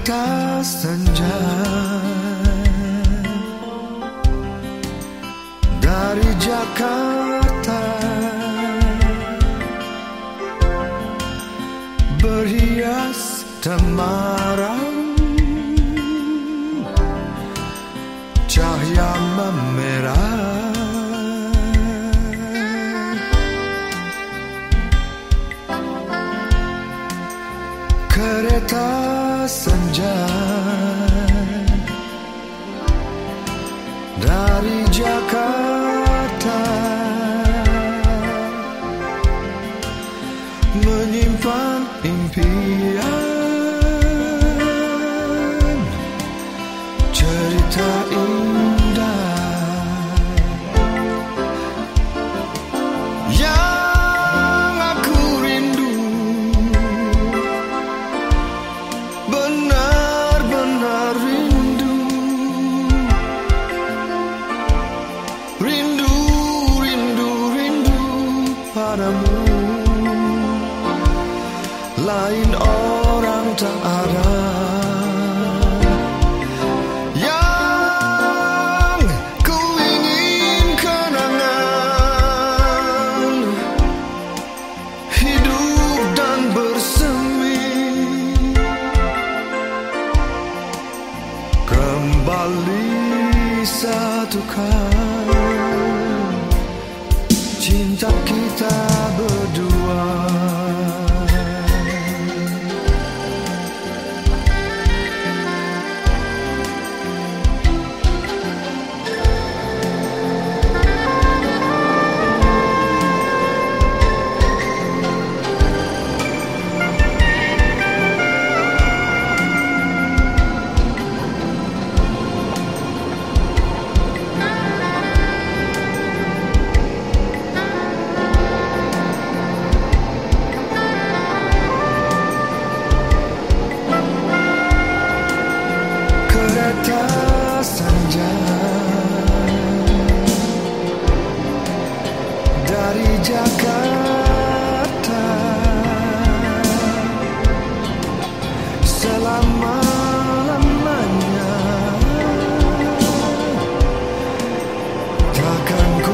Kereta senja Dari Jakarta. Berhias temaram. Cahaya memerah Kereta senja Dari Jakarta. Menyimpan Lain orang tak ada. Yang ku ingin kenangan Hidup dan bersemi. Kembali satukan Cinta kita berdua dari Jakarta. Selama lamanya takkan ku